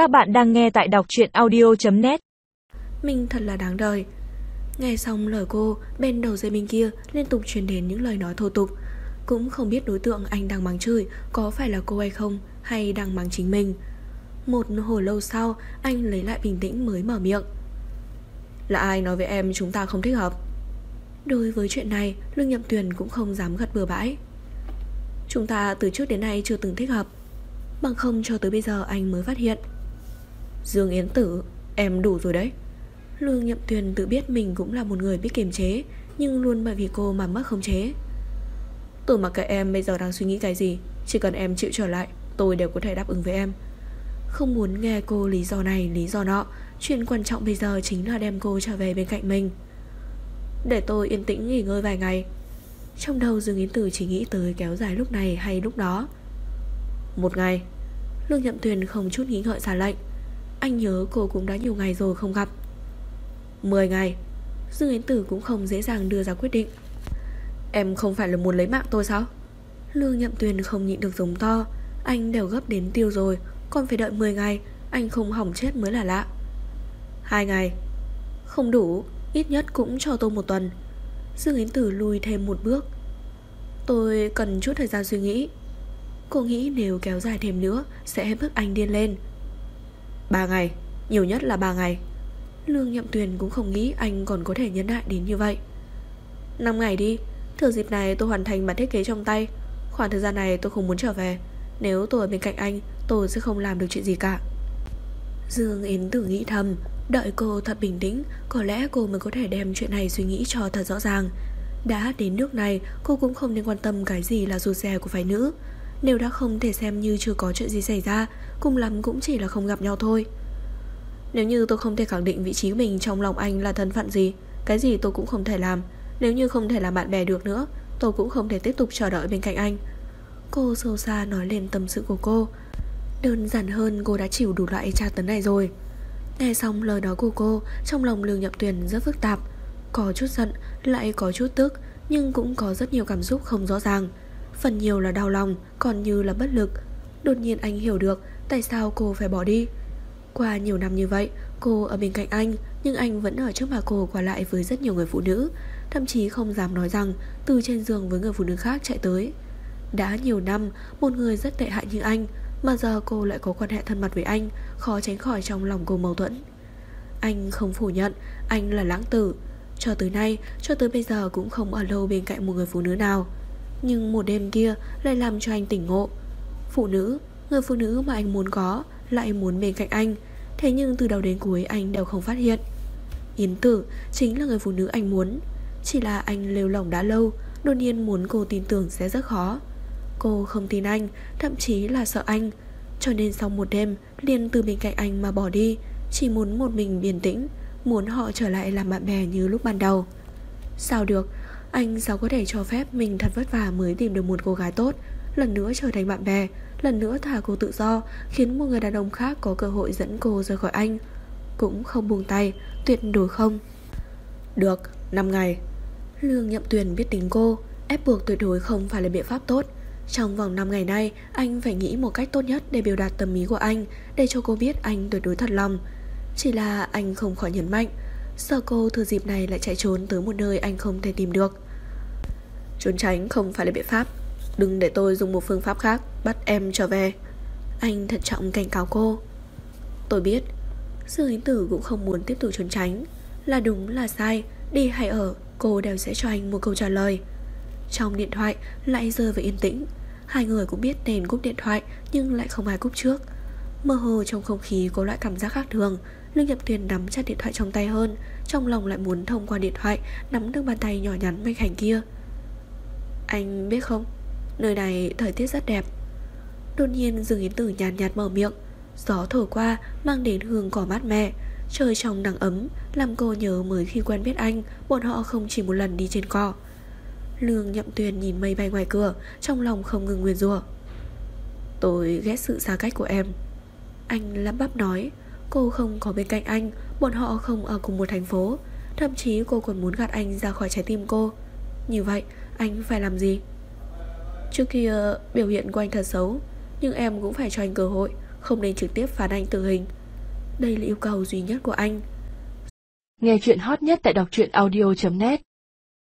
Các bạn đang nghe tại đọc truyện audio.net Mình thật là đáng đời. Nghe xong lời cô, Bên đầu dây bên kia liên tục truyền đến những lời nói thô tục. Cũng không biết đối tượng anh đang mắng chửi Có phải là cô hay không, Hay đang mắng chính mình. Một hồi lâu sau, Anh lấy lại bình tĩnh mới mở miệng. Là ai nói với em chúng ta không thích hợp? Đối với chuyện này, Lương Nhậm Tuyền cũng không dám gật bừa bãi. Chúng ta từ trước đến nay chưa từng thích hợp. Bằng không cho tới bây giờ anh mới phát hiện. Dương Yến Tử, Em đủ rồi đấy. Lương Nhậm Tuyền tự biết mình cũng là một người biết kiềm chế, Nhưng luôn bởi vì cô mà mất khống chế. Tử mặc kệ em bây giờ đang suy nghĩ cái gì, Chỉ cần em chịu trở lại, Tôi đều có thể đáp ứng với em. Không muốn nghe cô lý do này, lý do nọ, Chuyện quan trọng bây giờ chính là đem cô trở về bên cạnh mình. Để tôi yên tĩnh nghỉ ngơi vài ngày. Trong đầu Dương Yến Tử chỉ nghĩ tới kéo dài lúc này hay lúc đó. Một ngày, Lương Nhậm Tuyền không chút nghĩ ngợi ra lệnh. Anh nhớ cô cũng đã nhiều ngày rồi không gặp. 10 ngày, Dương Yến Tử cũng không dễ dàng đưa ra quyết định. Em không phải là muốn lấy mạng tôi sao? Lương Nhậm Tuyền không nhịn được giống to. Anh đều gấp đến tiêu rồi, Còn phải đợi 10 ngày, Anh không hỏng chết mới là lạ. Hai ngày, Không đủ, Ít nhất cũng cho tôi một tuần. Dương Yến Tử lùi thêm một bước. Tôi cần chút thời gian suy nghĩ. Cô nghĩ nếu kéo dài thêm nữa, Sẽ bức anh điên lên. Ba ngày, Nhiều nhất là ba ngày. Lương Nhậm Tuyền cũng không nghĩ anh còn có thể nhấn đại đến như vậy. 5 ngày đi, Thừa dịp này tôi hoàn thành bản thiết kế trong tay. Khoảng thời gian này tôi không muốn trở về. Nếu tôi ở bên cạnh anh, Tôi sẽ không làm được chuyện gì cả. Dương Yến Tử nghĩ thầm, Đợi cô thật bình tĩnh, Có lẽ cô mới có thể đem chuyện này suy nghĩ cho thật rõ ràng. Đã đến nước này, Cô cũng không nên quan tâm cái gì là rụt rè của phái nữ. Nếu đã không thể xem như chưa có chuyện gì xảy ra, Cùng lắm cũng chỉ là không gặp nhau thôi. Nếu như tôi không thể khẳng định vị trí mình trong lòng anh là thân phận gì, Cái gì tôi cũng không thể làm. Nếu như không thể làm bạn bè được nữa, Tôi cũng không thể tiếp tục chờ đợi bên cạnh anh. Cô sâu xa nói lên tâm sự của cô. Đơn giản hơn cô đã chịu đủ loại tra tấn này rồi. Nghe xong lời nói của cô, Trong lòng Lương Nhậm Tuyền rất phức tạp. Có chút giận, Lại có chút tức, Nhưng cũng có rất nhiều cảm xúc không rõ ràng. Phần nhiều là đau lòng Còn như là bất lực. Đột nhiên anh hiểu được Tại sao cô phải bỏ đi. Qua nhiều năm như vậy Cô ở bên cạnh anh Nhưng anh vẫn ở trước mặt cô qua lại với rất nhiều người phụ nữ. Thậm chí không dám nói rằng Từ trên giường với người phụ nữ khác chạy tới. Đã nhiều năm Một người rất tệ hại như anh Mà giờ cô lại có quan hệ thân mật với anh Khó tránh khỏi trong lòng cô mâu thuẫn. Anh không phủ nhận Anh là lãng tử. Cho tới nay, cho tới bây giờ cũng không ở lâu bên cạnh một người phụ nữ nào. Nhưng một đêm kia lại làm cho anh tỉnh ngộ. Phụ nữ, người phụ nữ mà anh muốn có Lại muốn bên cạnh anh. Thế nhưng từ đầu đến cuối anh đều không phát hiện. Yến tử chính là người phụ nữ anh muốn. Chỉ là anh lêu lỏng đã lâu Đột nhiên muốn cô tin tưởng sẽ rất khó. Cô không tin anh Thậm chí là sợ anh. Cho nên sau một đêm liền từ bên cạnh anh mà bỏ đi. Chỉ muốn một mình bình tĩnh Muốn họ trở lại làm bạn bè như lúc ban đầu. Sao được? Anh sao có thể cho phép mình thật vất vả Mới tìm được một cô gái tốt? Lần nữa trở thành bạn bè Lần nữa thả cô tự do Khiến một người đàn ông khác có cơ hội dẫn cô rời khỏi anh. Cũng không buông tay Tuyệt đối không. Được, 5 ngày. Lương Nhậm Tuyền biết tính cô Ép buộc tuyệt đối không phải là biện pháp tốt. Trong vòng 5 ngày nay Anh phải nghĩ một cách tốt nhất để biểu đạt tâm ý của anh Để cho cô biết anh tuyệt đối thật lòng. Chỉ là anh không khỏi nhấn mạnh Sợ cô thừa dịp này lại chạy trốn Tới một nơi anh không thể tìm được? Trốn tránh không phải là biện pháp. Đừng để tôi dùng một phương pháp khác Bắt em trở về. Anh thận trọng cảnh cáo cô. Tôi biết Dương Yến Tử cũng không muốn tiếp tục trốn tránh. Là đúng là sai. Đi hay ở, Cô đều sẽ cho anh một câu trả lời. Trong điện thoại, lại rơi vào yên tĩnh. Hai người cũng biết nên cúp điện thoại, Nhưng lại không ai cúp trước. Mơ hồ trong không khí có loại cảm giác khác thường. Lương Nhậm Tuyền nắm chặt điện thoại trong tay hơn Trong lòng lại muốn thông qua điện thoại Nắm được bàn tay nhỏ nhắn manh hành kia. Anh biết không? Nơi này thời tiết rất đẹp. Đột nhiên Dương Yến Tử nhàn nhạt, nhạt mở miệng. Gió thổi qua mang đến hương cỏ mát mẻ. Trời trong nắng ấm Làm cô nhớ mới khi quen biết anh Bọn họ không chỉ một lần đi trên cỏ. Lương nhậm tuyền nhìn mây bay ngoài cửa Trong lòng không ngừng nguyền rủa. Tôi ghét sự xa cách của em. Anh lắp bắp nói. Cô không có bên cạnh anh, Bọn họ không ở cùng một thành phố. Thậm chí cô còn muốn gạt anh ra khỏi trái tim cô. Như vậy, anh phải làm gì? Trước kia, biểu hiện của anh thật xấu, Nhưng em cũng phải cho anh cơ hội, Không nên trực tiếp phán anh tử hình. Đây là yêu cầu duy nhất của anh. Nghe chuyện hot nhất tại đọc truyện audio.net